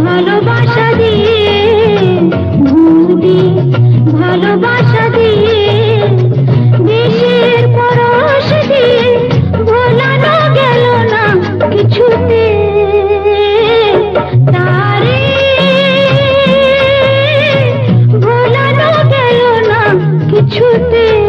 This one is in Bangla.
ভালোবাসা দিয়ে ভুলি ভালোবাসা দিয়ে দেশের পরশ দিয়ে ভোলানো গেল না কিছুতে তারে ভোলানো কিছুতে।